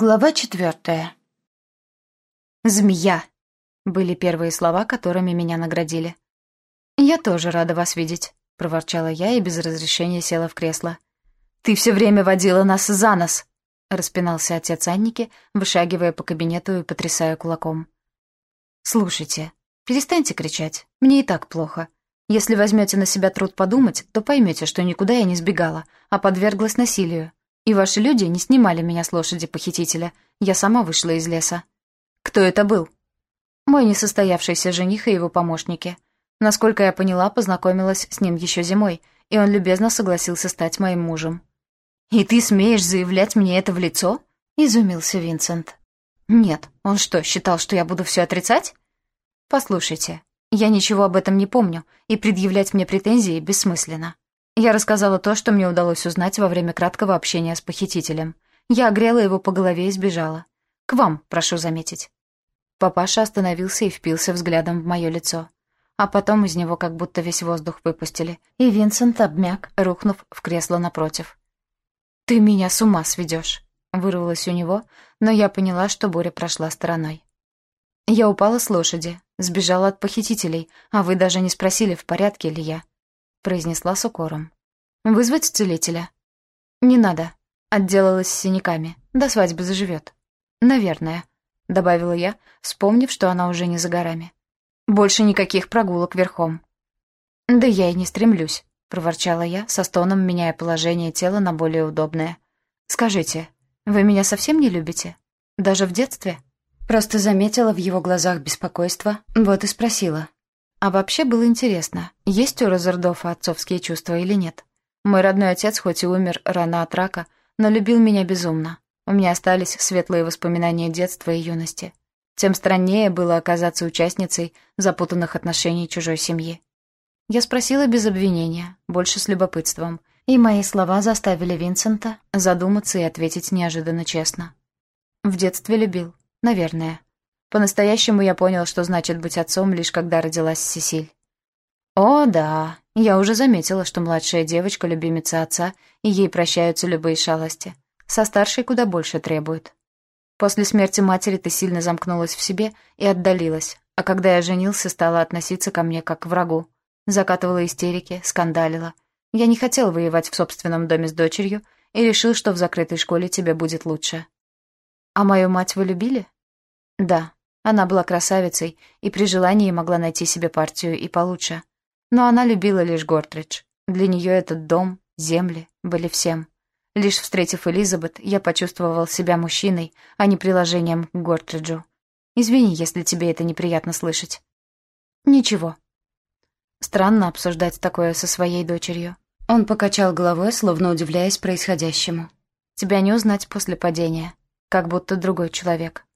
Глава четвертая. «Змея!» — были первые слова, которыми меня наградили. «Я тоже рада вас видеть», — проворчала я и без разрешения села в кресло. «Ты все время водила нас за нос!» — распинался отец Анники, вышагивая по кабинету и потрясая кулаком. «Слушайте, перестаньте кричать, мне и так плохо. Если возьмете на себя труд подумать, то поймете, что никуда я не сбегала, а подверглась насилию. И ваши люди не снимали меня с лошади похитителя. Я сама вышла из леса. Кто это был? Мой несостоявшийся жених и его помощники. Насколько я поняла, познакомилась с ним еще зимой, и он любезно согласился стать моим мужем. «И ты смеешь заявлять мне это в лицо?» — изумился Винсент. «Нет, он что, считал, что я буду все отрицать?» «Послушайте, я ничего об этом не помню, и предъявлять мне претензии бессмысленно. Я рассказала то, что мне удалось узнать во время краткого общения с похитителем. Я огрела его по голове и сбежала. К вам, прошу заметить. Папаша остановился и впился взглядом в мое лицо. А потом из него как будто весь воздух выпустили, и Винсент обмяк, рухнув в кресло напротив. «Ты меня с ума сведешь», — вырвалось у него, но я поняла, что буря прошла стороной. Я упала с лошади, сбежала от похитителей, а вы даже не спросили, в порядке ли я. — произнесла с укором. «Вызвать целителя?» «Не надо». Отделалась синяками. До свадьбы заживет. «Наверное», — добавила я, вспомнив, что она уже не за горами. «Больше никаких прогулок верхом». «Да я и не стремлюсь», — проворчала я, со стоном меняя положение тела на более удобное. «Скажите, вы меня совсем не любите? Даже в детстве?» Просто заметила в его глазах беспокойство, вот и спросила. А вообще было интересно, есть у Розердофа отцовские чувства или нет. Мой родной отец хоть и умер рано от рака, но любил меня безумно. У меня остались светлые воспоминания детства и юности. Тем страннее было оказаться участницей запутанных отношений чужой семьи. Я спросила без обвинения, больше с любопытством, и мои слова заставили Винсента задуматься и ответить неожиданно честно. В детстве любил, наверное. По-настоящему я понял, что значит быть отцом, лишь когда родилась Сесиль. О, да, я уже заметила, что младшая девочка — любимица отца, и ей прощаются любые шалости. Со старшей куда больше требует. После смерти матери ты сильно замкнулась в себе и отдалилась, а когда я женился, стала относиться ко мне как к врагу. Закатывала истерики, скандалила. Я не хотел воевать в собственном доме с дочерью и решил, что в закрытой школе тебе будет лучше. А мою мать вы любили? Да, она была красавицей и при желании могла найти себе партию и получше. Но она любила лишь Гортридж. Для нее этот дом, земли были всем. Лишь встретив Элизабет, я почувствовал себя мужчиной, а не приложением к Гортриджу. Извини, если тебе это неприятно слышать. Ничего. Странно обсуждать такое со своей дочерью. Он покачал головой, словно удивляясь происходящему. Тебя не узнать после падения, как будто другой человек.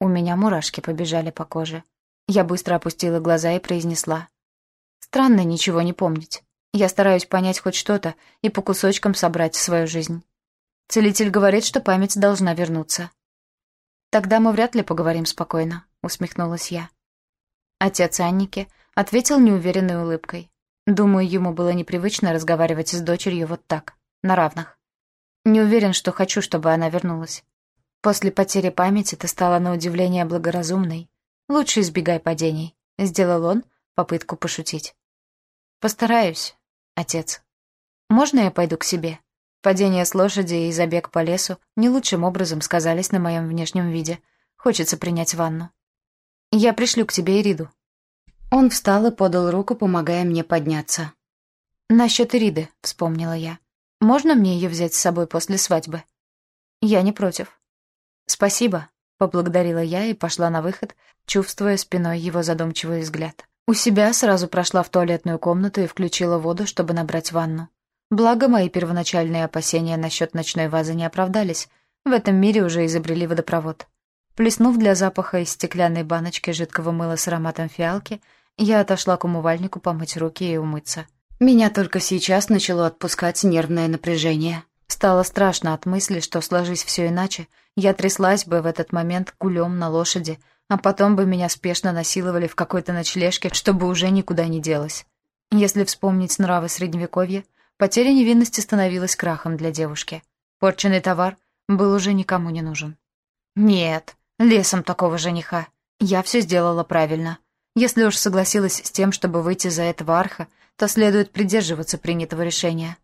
У меня мурашки побежали по коже. Я быстро опустила глаза и произнесла. «Странно ничего не помнить. Я стараюсь понять хоть что-то и по кусочкам собрать свою жизнь. Целитель говорит, что память должна вернуться». «Тогда мы вряд ли поговорим спокойно», — усмехнулась я. Отец Анники ответил неуверенной улыбкой. Думаю, ему было непривычно разговаривать с дочерью вот так, на равных. Не уверен, что хочу, чтобы она вернулась. После потери памяти ты стала на удивление благоразумной. Лучше избегай падений. Сделал он попытку пошутить. Постараюсь, отец. Можно я пойду к себе? Падение с лошади и забег по лесу не лучшим образом сказались на моем внешнем виде. Хочется принять ванну. Я пришлю к тебе Ириду. Он встал и подал руку, помогая мне подняться. «Насчет Ириды», — вспомнила я. «Можно мне ее взять с собой после свадьбы?» «Я не против». «Спасибо», — поблагодарила я и пошла на выход, чувствуя спиной его задумчивый взгляд. У себя сразу прошла в туалетную комнату и включила воду, чтобы набрать ванну. Благо, мои первоначальные опасения насчет ночной вазы не оправдались. В этом мире уже изобрели водопровод. Плеснув для запаха из стеклянной баночки жидкого мыла с ароматом фиалки, я отошла к умывальнику помыть руки и умыться. Меня только сейчас начало отпускать нервное напряжение. Стало страшно от мысли, что, сложись все иначе, я тряслась бы в этот момент кулем на лошади, а потом бы меня спешно насиловали в какой-то ночлежке, чтобы уже никуда не делась. Если вспомнить нравы Средневековья, потеря невинности становилась крахом для девушки. Порченный товар был уже никому не нужен. Нет, лесом такого жениха. Я все сделала правильно. Если уж согласилась с тем, чтобы выйти за этого арха, то следует придерживаться принятого решения.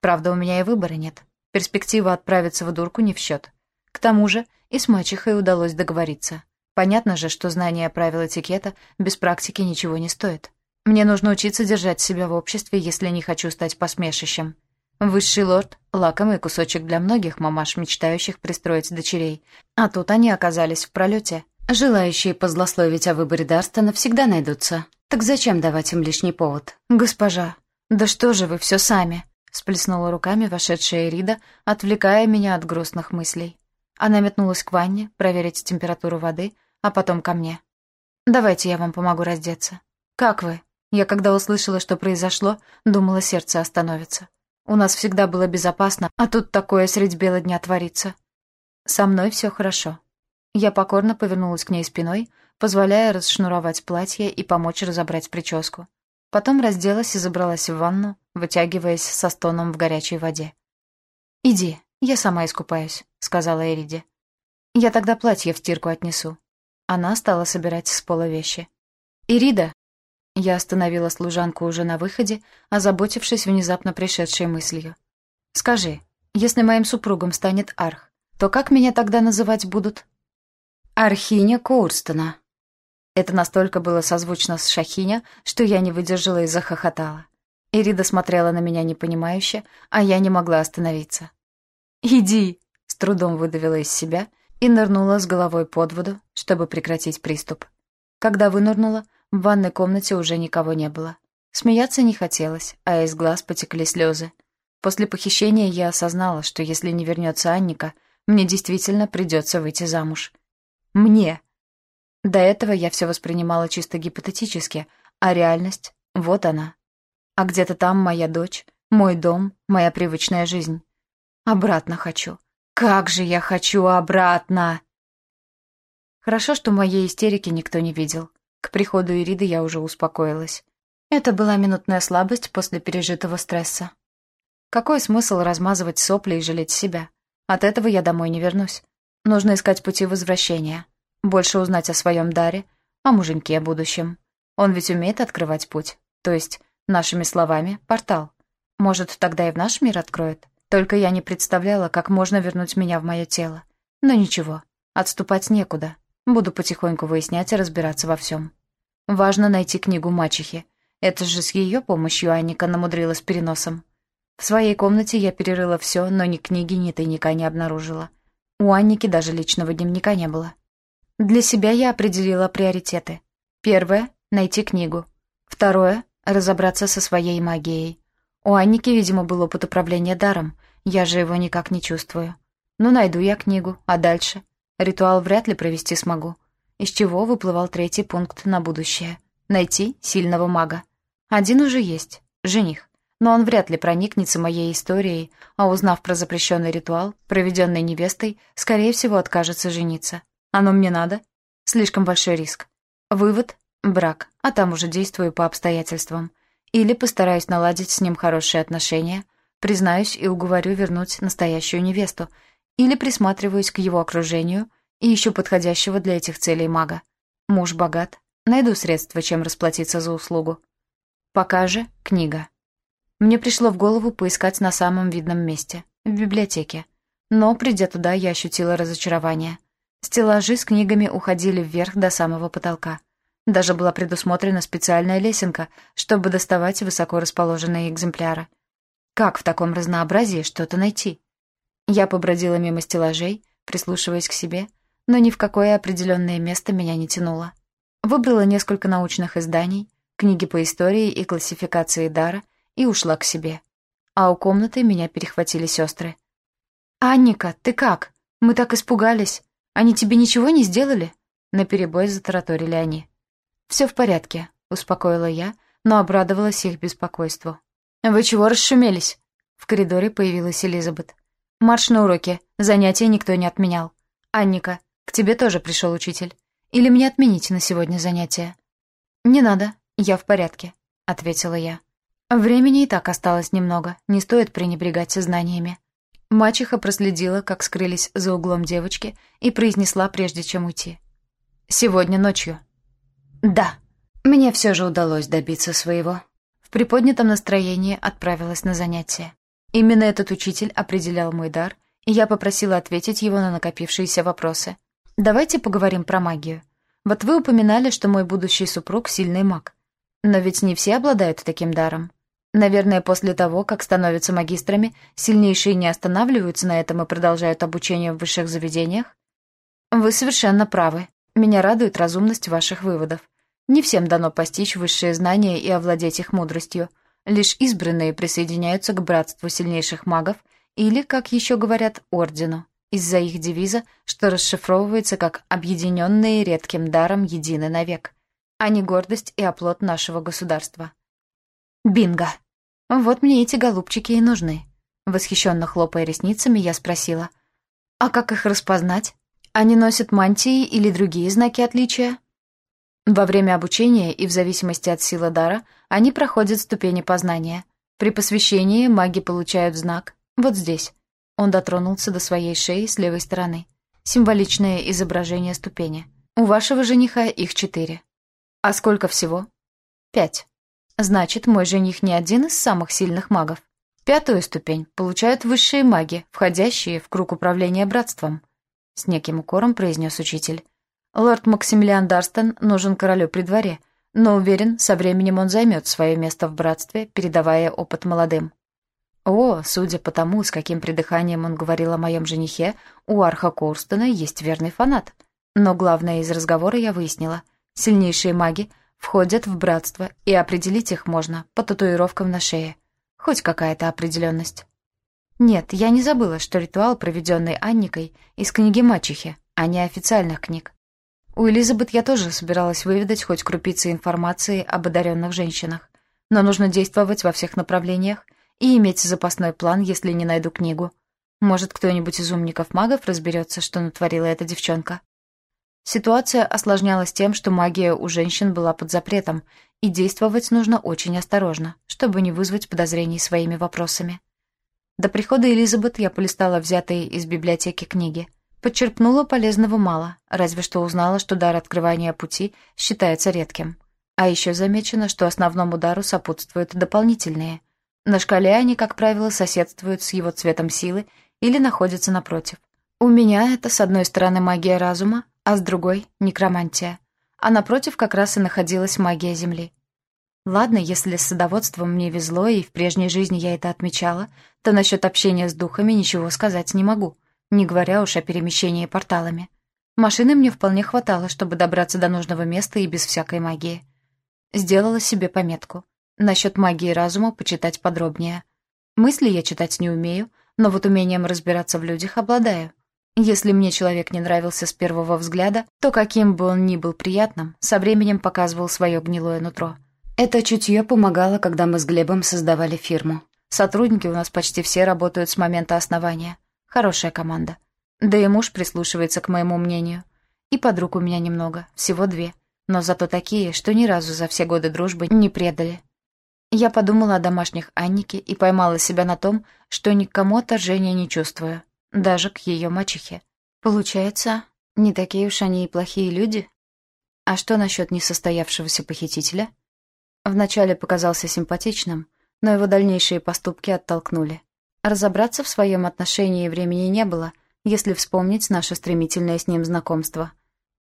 Правда, у меня и выбора нет. Перспектива отправиться в дурку не в счет. К тому же и с мачехой удалось договориться. Понятно же, что знание правил этикета без практики ничего не стоит. Мне нужно учиться держать себя в обществе, если не хочу стать посмешищем. Высший лорд — лакомый кусочек для многих мамаш, мечтающих пристроить дочерей. А тут они оказались в пролете. Желающие позлословить о выборе Дарстона всегда найдутся. Так зачем давать им лишний повод? Госпожа, да что же вы все сами? Сплеснула руками вошедшая Рида, отвлекая меня от грустных мыслей. Она метнулась к ванне, проверить температуру воды, а потом ко мне. «Давайте я вам помогу раздеться». «Как вы?» Я, когда услышала, что произошло, думала, сердце остановится. У нас всегда было безопасно, а тут такое средь бела дня творится. Со мной все хорошо. Я покорно повернулась к ней спиной, позволяя расшнуровать платье и помочь разобрать прическу. Потом разделась и забралась в ванну, вытягиваясь со стоном в горячей воде. «Иди, я сама искупаюсь», — сказала Эриди. «Я тогда платье в стирку отнесу». Она стала собирать с пола вещи. «Ирида!» Я остановила служанку уже на выходе, озаботившись внезапно пришедшей мыслью. «Скажи, если моим супругом станет Арх, то как меня тогда называть будут?» «Архиня Коурстона». Это настолько было созвучно с Шахиня, что я не выдержала и захохотала. Ирида смотрела на меня непонимающе, а я не могла остановиться. «Иди!» — с трудом выдавила из себя и нырнула с головой под воду, чтобы прекратить приступ. Когда вынырнула, в ванной комнате уже никого не было. Смеяться не хотелось, а из глаз потекли слезы. После похищения я осознала, что если не вернется Анника, мне действительно придется выйти замуж. Мне. До этого я все воспринимала чисто гипотетически, а реальность — вот она. А где-то там моя дочь, мой дом, моя привычная жизнь. Обратно хочу. Как же я хочу обратно! Хорошо, что моей истерики никто не видел. К приходу Ириды я уже успокоилась. Это была минутная слабость после пережитого стресса. Какой смысл размазывать сопли и жалеть себя? От этого я домой не вернусь. Нужно искать пути возвращения. Больше узнать о своем даре, о муженьке будущем. Он ведь умеет открывать путь. То есть, нашими словами, портал. Может, тогда и в наш мир откроет? Только я не представляла, как можно вернуть меня в мое тело. Но ничего, отступать некуда. Буду потихоньку выяснять и разбираться во всем. Важно найти книгу мачехи. Это же с ее помощью Анника намудрила с переносом. В своей комнате я перерыла все, но ни книги, ни тайника не обнаружила. У Анники даже личного дневника не было. Для себя я определила приоритеты. Первое — найти книгу. Второе — разобраться со своей магией. У Анники, видимо, был опыт управления даром, я же его никак не чувствую. Ну, найду я книгу, а дальше? Ритуал вряд ли провести смогу. Из чего выплывал третий пункт на будущее. Найти сильного мага. Один уже есть — жених. Но он вряд ли проникнется моей историей, а узнав про запрещенный ритуал, проведенный невестой, скорее всего, откажется жениться. Оно мне надо? Слишком большой риск. Вывод — брак, а там уже действую по обстоятельствам. Или постараюсь наладить с ним хорошие отношения, признаюсь и уговорю вернуть настоящую невесту — или присматриваюсь к его окружению и ищу подходящего для этих целей мага. Муж богат, найду средства, чем расплатиться за услугу. Пока же книга. Мне пришло в голову поискать на самом видном месте, в библиотеке. Но, придя туда, я ощутила разочарование. Стеллажи с книгами уходили вверх до самого потолка. Даже была предусмотрена специальная лесенка, чтобы доставать высоко расположенные экземпляры. Как в таком разнообразии что-то найти? Я побродила мимо стеллажей, прислушиваясь к себе, но ни в какое определенное место меня не тянуло. Выбрала несколько научных изданий, книги по истории и классификации дара и ушла к себе. А у комнаты меня перехватили сестры. «Анника, ты как? Мы так испугались. Они тебе ничего не сделали?» Наперебой затараторили они. «Все в порядке», — успокоила я, но обрадовалась их беспокойству. «Вы чего расшумелись?» В коридоре появилась Элизабет. Марш на уроки. Занятия никто не отменял. Анника, к тебе тоже пришел учитель. Или мне отменить на сегодня занятия? Не надо, я в порядке, ответила я. Времени и так осталось немного, не стоит пренебрегать знаниями. Мачеха проследила, как скрылись за углом девочки, и произнесла, прежде чем уйти. «Сегодня ночью». «Да». Мне все же удалось добиться своего. В приподнятом настроении отправилась на занятия. Именно этот учитель определял мой дар, и я попросила ответить его на накопившиеся вопросы. «Давайте поговорим про магию. Вот вы упоминали, что мой будущий супруг — сильный маг. Но ведь не все обладают таким даром. Наверное, после того, как становятся магистрами, сильнейшие не останавливаются на этом и продолжают обучение в высших заведениях? Вы совершенно правы. Меня радует разумность ваших выводов. Не всем дано постичь высшие знания и овладеть их мудростью. Лишь избранные присоединяются к братству сильнейших магов или, как еще говорят, ордену из-за их девиза, что расшифровывается как «объединенные редким даром едины навек», не гордость и оплот нашего государства. Бинго! Вот мне эти голубчики и нужны. Восхищенно хлопая ресницами, я спросила, «А как их распознать? Они носят мантии или другие знаки отличия?» Во время обучения и в зависимости от силы дара они проходят ступени познания. При посвящении маги получают знак вот здесь, он дотронулся до своей шеи с левой стороны. Символичное изображение ступени. У вашего жениха их четыре. А сколько всего? Пять. Значит, мой жених не один из самых сильных магов. Пятую ступень получают высшие маги, входящие в круг управления братством. С неким укором произнес учитель. Лорд Максимилиан Дарстон нужен королю при дворе, но уверен, со временем он займет свое место в братстве, передавая опыт молодым. О, судя по тому, с каким придыханием он говорил о моем женихе, у Арха Корстона есть верный фанат. Но главное из разговора я выяснила. Сильнейшие маги входят в братство, и определить их можно по татуировкам на шее. Хоть какая-то определенность. Нет, я не забыла, что ритуал, проведенный Анникой, из книги «Мачехи», а не официальных книг. У Элизабет я тоже собиралась выведать хоть крупицы информации об одаренных женщинах. Но нужно действовать во всех направлениях, и иметь запасной план, если не найду книгу. Может, кто-нибудь из умников-магов разберется, что натворила эта девчонка. Ситуация осложнялась тем, что магия у женщин была под запретом, и действовать нужно очень осторожно, чтобы не вызвать подозрений своими вопросами. До прихода Элизабет я полистала взятые из библиотеки книги. Подчерпнула полезного мало, разве что узнала, что дар открывания пути считается редким. А еще замечено, что основному дару сопутствуют дополнительные — на шкале они, как правило, соседствуют с его цветом силы или находятся напротив. У меня это, с одной стороны, магия разума, а с другой — некромантия. А напротив как раз и находилась магия Земли. Ладно, если с садоводством мне везло, и в прежней жизни я это отмечала, то насчет общения с духами ничего сказать не могу, не говоря уж о перемещении порталами. Машины мне вполне хватало, чтобы добраться до нужного места и без всякой магии. Сделала себе пометку. Насчет магии разума почитать подробнее. Мысли я читать не умею, но вот умением разбираться в людях обладаю. Если мне человек не нравился с первого взгляда, то каким бы он ни был приятным, со временем показывал свое гнилое нутро. Это чутье помогало, когда мы с Глебом создавали фирму. Сотрудники у нас почти все работают с момента основания. Хорошая команда. Да и муж прислушивается к моему мнению. И подруг у меня немного, всего две. Но зато такие, что ни разу за все годы дружбы не предали. Я подумала о домашних Аннике и поймала себя на том, что никому отторжения не чувствую, даже к ее мачехе. Получается, не такие уж они и плохие люди? А что насчет несостоявшегося похитителя? Вначале показался симпатичным, но его дальнейшие поступки оттолкнули. Разобраться в своем отношении времени не было, если вспомнить наше стремительное с ним знакомство.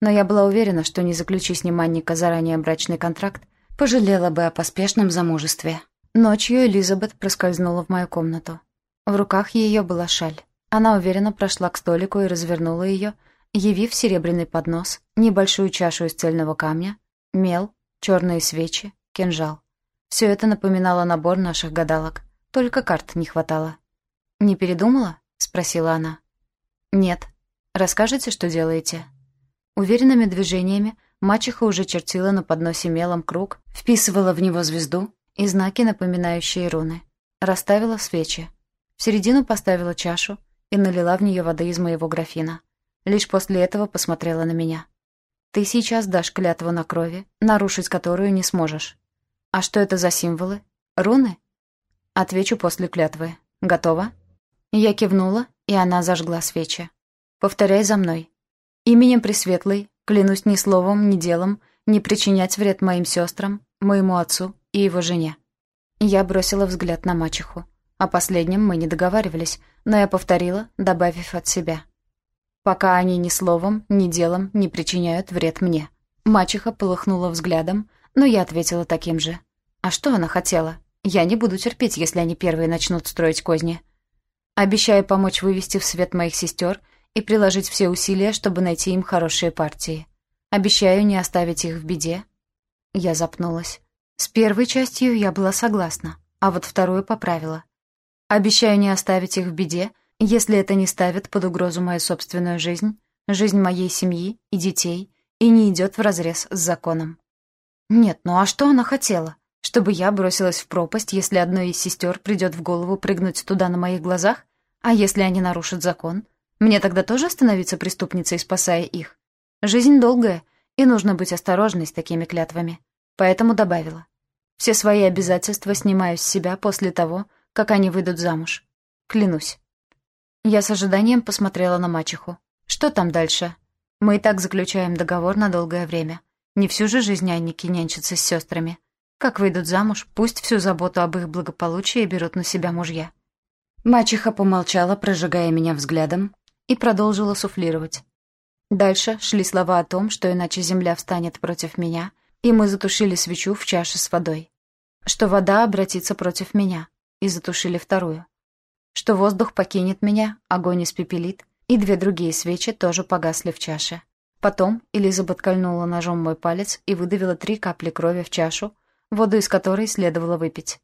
Но я была уверена, что не заключи с ним Анника заранее брачный контракт, Пожалела бы о поспешном замужестве. Ночью Элизабет проскользнула в мою комнату. В руках ее была шаль. Она уверенно прошла к столику и развернула ее, явив серебряный поднос, небольшую чашу из цельного камня, мел, черные свечи, кинжал. Все это напоминало набор наших гадалок, только карт не хватало. «Не передумала?» — спросила она. «Нет. Расскажете, что делаете?» Уверенными движениями Мачеха уже чертила на подносе мелом круг, вписывала в него звезду и знаки, напоминающие руны. Расставила свечи. В середину поставила чашу и налила в нее воды из моего графина. Лишь после этого посмотрела на меня. «Ты сейчас дашь клятву на крови, нарушить которую не сможешь. А что это за символы? Руны?» Отвечу после клятвы. Готова? Я кивнула, и она зажгла свечи. «Повторяй за мной. Именем Пресветлой, клянусь ни словом, ни делом, не причинять вред моим сестрам, моему отцу и его жене». Я бросила взгляд на мачеху. О последнем мы не договаривались, но я повторила, добавив от себя. «Пока они ни словом, ни делом не причиняют вред мне». Мачеха полыхнула взглядом, но я ответила таким же. «А что она хотела? Я не буду терпеть, если они первые начнут строить козни». Обещаю помочь вывести в свет моих сестер и приложить все усилия, чтобы найти им хорошие партии. Обещаю не оставить их в беде. Я запнулась. С первой частью я была согласна, а вот вторую поправила. Обещаю не оставить их в беде, если это не ставит под угрозу мою собственную жизнь, жизнь моей семьи и детей и не идет вразрез с законом. Нет, ну а что она хотела? Чтобы я бросилась в пропасть, если одной из сестер придет в голову прыгнуть туда на моих глазах? А если они нарушат закон? Мне тогда тоже становиться преступницей, спасая их? Жизнь долгая, и нужно быть осторожной с такими клятвами. Поэтому добавила. Все свои обязательства снимаю с себя после того, как они выйдут замуж. Клянусь. Я с ожиданием посмотрела на мачеху. Что там дальше? Мы и так заключаем договор на долгое время. Не всю же жизнь Анники нянчатся с сестрами. Как выйдут замуж, пусть всю заботу об их благополучии берут на себя мужья. Мачеха помолчала, прожигая меня взглядом, и продолжила суфлировать. Дальше шли слова о том, что иначе земля встанет против меня, и мы затушили свечу в чаше с водой. Что вода обратится против меня, и затушили вторую. Что воздух покинет меня, огонь испепелит, и две другие свечи тоже погасли в чаше. Потом Элизабет кольнула ножом мой палец и выдавила три капли крови в чашу, воду из которой следовало выпить.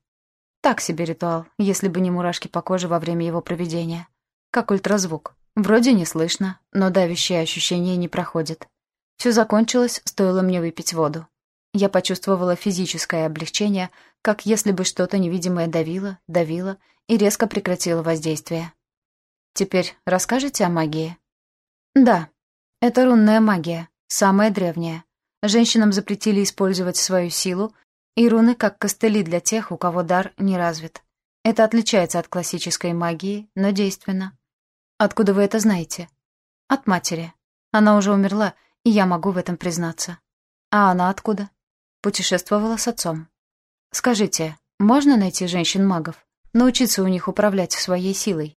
Так себе ритуал, если бы не мурашки по коже во время его проведения. Как ультразвук. Вроде не слышно, но давящее ощущение не проходит. Все закончилось, стоило мне выпить воду. Я почувствовала физическое облегчение, как если бы что-то невидимое давило, давило и резко прекратило воздействие. Теперь расскажете о магии? Да, это рунная магия, самая древняя. Женщинам запретили использовать свою силу и руны как костыли для тех, у кого дар не развит. Это отличается от классической магии, но действенно. Откуда вы это знаете? От матери. Она уже умерла, и я могу в этом признаться. А она откуда? Путешествовала с отцом. Скажите, можно найти женщин-магов? Научиться у них управлять своей силой?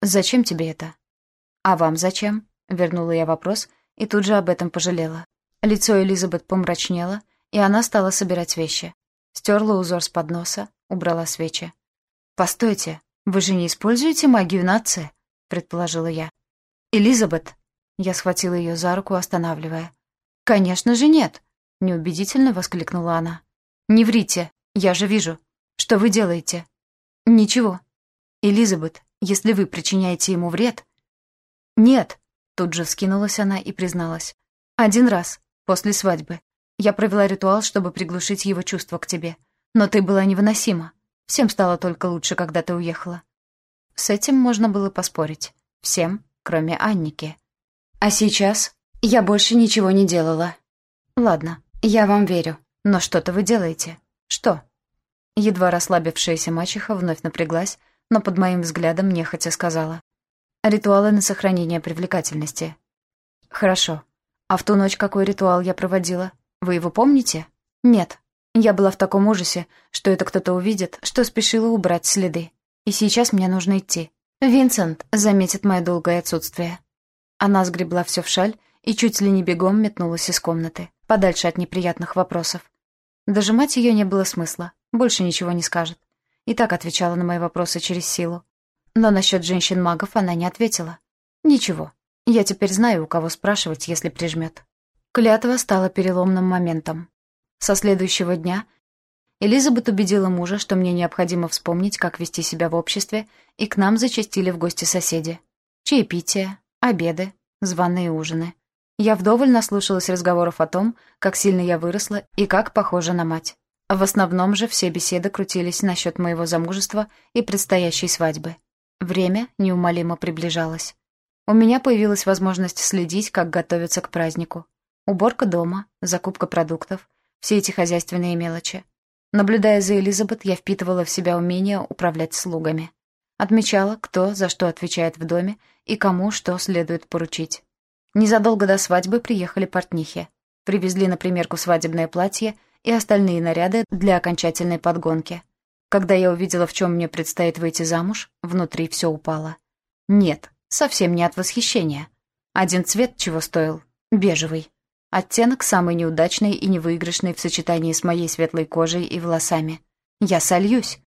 Зачем тебе это? А вам зачем? Вернула я вопрос и тут же об этом пожалела. Лицо Элизабет помрачнело, и она стала собирать вещи. Стерла узор с подноса, убрала свечи. «Постойте, вы же не используете магию нации?» — предположила я. «Элизабет!» — я схватила ее за руку, останавливая. «Конечно же нет!» — неубедительно воскликнула она. «Не врите, я же вижу. Что вы делаете?» «Ничего. Элизабет, если вы причиняете ему вред...» «Нет!» — тут же вскинулась она и призналась. «Один раз, после свадьбы. Я провела ритуал, чтобы приглушить его чувства к тебе. Но ты была невыносима. Всем стало только лучше, когда ты уехала. С этим можно было поспорить. Всем, кроме Анники. А сейчас я больше ничего не делала. Ладно, я вам верю. Но что-то вы делаете. Что? Едва расслабившаяся мачеха вновь напряглась, но под моим взглядом нехотя сказала. Ритуалы на сохранение привлекательности. Хорошо. А в ту ночь какой ритуал я проводила? Вы его помните? Нет. Я была в таком ужасе, что это кто-то увидит, что спешила убрать следы. И сейчас мне нужно идти. Винсент заметит мое долгое отсутствие. Она сгребла все в шаль и чуть ли не бегом метнулась из комнаты, подальше от неприятных вопросов. Дожимать ее не было смысла, больше ничего не скажет. И так отвечала на мои вопросы через силу. Но насчет женщин-магов она не ответила. Ничего, я теперь знаю, у кого спрашивать, если прижмет. Клятва стала переломным моментом. Со следующего дня Элизабет убедила мужа, что мне необходимо вспомнить, как вести себя в обществе, и к нам зачастили в гости соседи. Чаепития, обеды, званые ужины. Я вдоволь наслушалась разговоров о том, как сильно я выросла и как похожа на мать. В основном же все беседы крутились насчет моего замужества и предстоящей свадьбы. Время неумолимо приближалось. У меня появилась возможность следить, как готовиться к празднику. Уборка дома, закупка продуктов, все эти хозяйственные мелочи. Наблюдая за Элизабет, я впитывала в себя умение управлять слугами. Отмечала, кто за что отвечает в доме и кому что следует поручить. Незадолго до свадьбы приехали портнихи. Привезли на примерку свадебное платье и остальные наряды для окончательной подгонки. Когда я увидела, в чем мне предстоит выйти замуж, внутри все упало. Нет, совсем не от восхищения. Один цвет чего стоил? Бежевый. Оттенок самый неудачный и невыигрышный в сочетании с моей светлой кожей и волосами. Я сольюсь.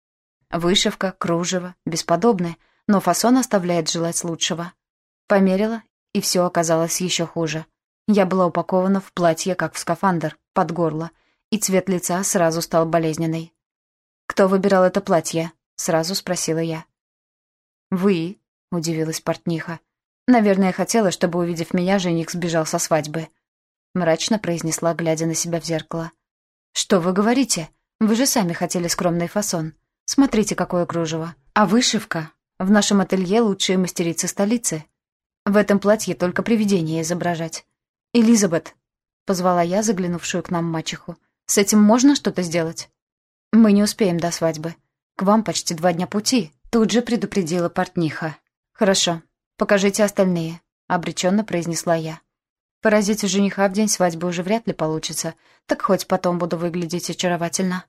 Вышивка, кружево, бесподобное, но фасон оставляет желать лучшего. Померила, и все оказалось еще хуже. Я была упакована в платье, как в скафандр, под горло, и цвет лица сразу стал болезненный. «Кто выбирал это платье?» — сразу спросила я. «Вы», — удивилась портниха. «Наверное, хотела, чтобы, увидев меня, жених сбежал со свадьбы», — мрачно произнесла, глядя на себя в зеркало. «Что вы говорите? Вы же сами хотели скромный фасон. Смотрите, какое кружево. А вышивка? В нашем ателье лучшие мастерицы столицы. В этом платье только привидение изображать. «Элизабет», — позвала я, заглянувшую к нам мачеху, — «с этим можно что-то сделать?» «Мы не успеем до свадьбы. К вам почти два дня пути», — тут же предупредила портниха. «Хорошо, покажите остальные», — обреченно произнесла я. «Поразить жениха в день свадьбы уже вряд ли получится, так хоть потом буду выглядеть очаровательно».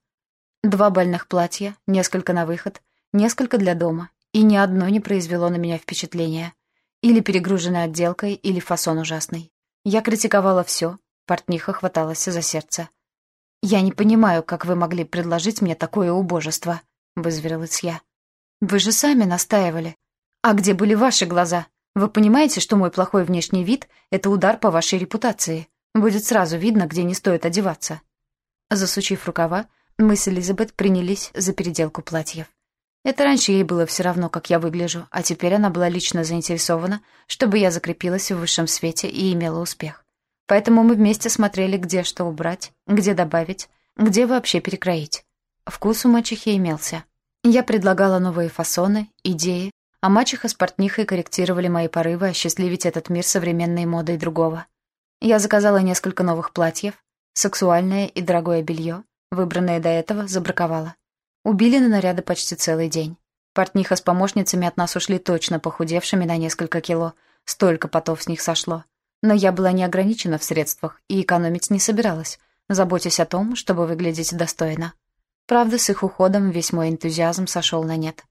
Два больных платья, несколько на выход, несколько для дома, и ни одно не произвело на меня впечатления. Или перегруженной отделкой, или фасон ужасный. Я критиковала все, портниха хваталась за сердце. «Я не понимаю, как вы могли предложить мне такое убожество», — вызверилась я. «Вы же сами настаивали. А где были ваши глаза? Вы понимаете, что мой плохой внешний вид — это удар по вашей репутации? Будет сразу видно, где не стоит одеваться». Засучив рукава, мы с Элизабет принялись за переделку платьев. Это раньше ей было все равно, как я выгляжу, а теперь она была лично заинтересована, чтобы я закрепилась в высшем свете и имела успех. Поэтому мы вместе смотрели, где что убрать, где добавить, где вообще перекроить. Вкус у мачехи имелся. Я предлагала новые фасоны, идеи, а мачеха с портнихой корректировали мои порывы осчастливить этот мир современной модой другого. Я заказала несколько новых платьев, сексуальное и дорогое белье, выбранное до этого, забраковала. Убили на наряды почти целый день. Портниха с помощницами от нас ушли точно похудевшими на несколько кило. Столько потов с них сошло. Но я была не ограничена в средствах и экономить не собиралась, заботясь о том, чтобы выглядеть достойно. Правда, с их уходом весь мой энтузиазм сошел на нет.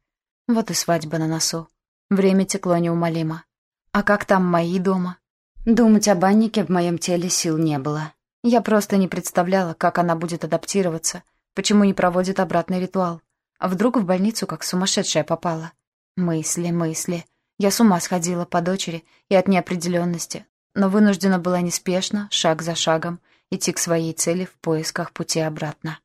Вот и свадьба на носу. Время текло неумолимо. А как там мои дома? Думать о баннике в моем теле сил не было. Я просто не представляла, как она будет адаптироваться — Почему не проводит обратный ритуал? А вдруг в больницу как сумасшедшая попала? Мысли, мысли. Я с ума сходила по дочери и от неопределенности, но вынуждена была неспешно, шаг за шагом, идти к своей цели в поисках пути обратно.